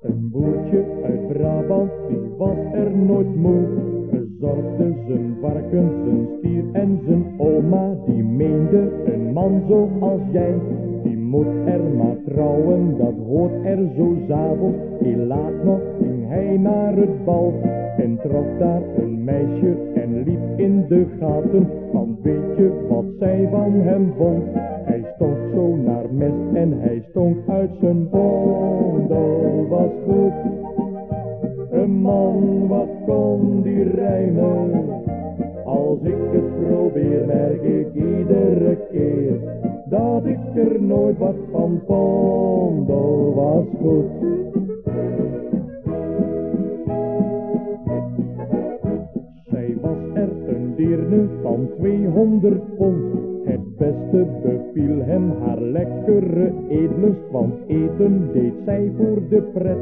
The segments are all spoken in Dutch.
Een boertje uit Brabant, die was er nooit moe. Verzorgde zijn varkens, zijn stier en zijn oma. Die meende, een man zoals jij, die moet er maar trouwen. Dat hoort er zo s'avonds. Heel laat nog hij naar het bal. En trok daar een meisje en liep in de gaten. Want weet je wat zij van hem vond? Hij stonk zo naar mest en hij stonk uit zijn bondel. Was goed, een man, wat kon die rijmen? Als ik het probeer, merk ik iedere keer dat ik er nooit wat van vond. was goed. Van 200 pond. Het beste beviel hem haar lekkere eetlust, want eten deed zij voor de pret.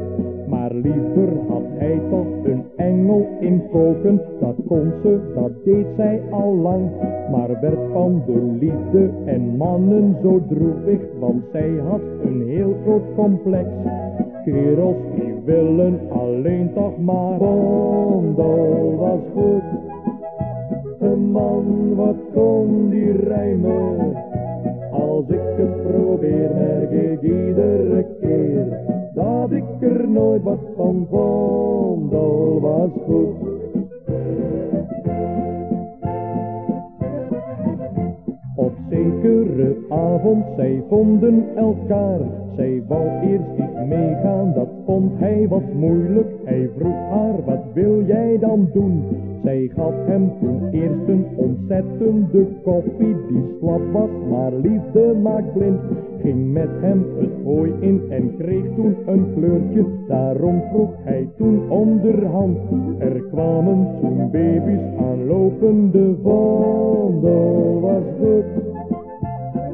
Maar liever had hij toch een engel in koken, dat kon ze, dat deed zij al lang. Maar werd van de liefde en mannen zo droevig, want zij had een heel groot complex. Kerels die willen alleen toch maar Bondel was goed. Man, wat kon die rijmen? Als ik het probeer, merk ik iedere keer dat ik er nooit wat van vond. was goed. Zekere avond, zij vonden elkaar. Zij wou eerst niet meegaan, dat vond hij wat moeilijk. Hij vroeg haar, wat wil jij dan doen? Zij gaf hem toen eerst een ontzettende koffie die slap was, maar liefde maakt blind. Ging met hem het hooi in en kreeg toen een kleurtje, daarom vroeg hij toen onderhand. Er kwamen toen baby's aanlopende wandel was goed.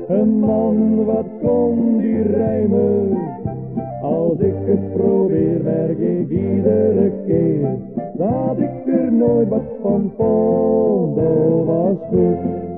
Een man, wat kon die rijmen? Als ik het probeer, merk ik iedere keer dat ik er nooit wat van vond. was goed.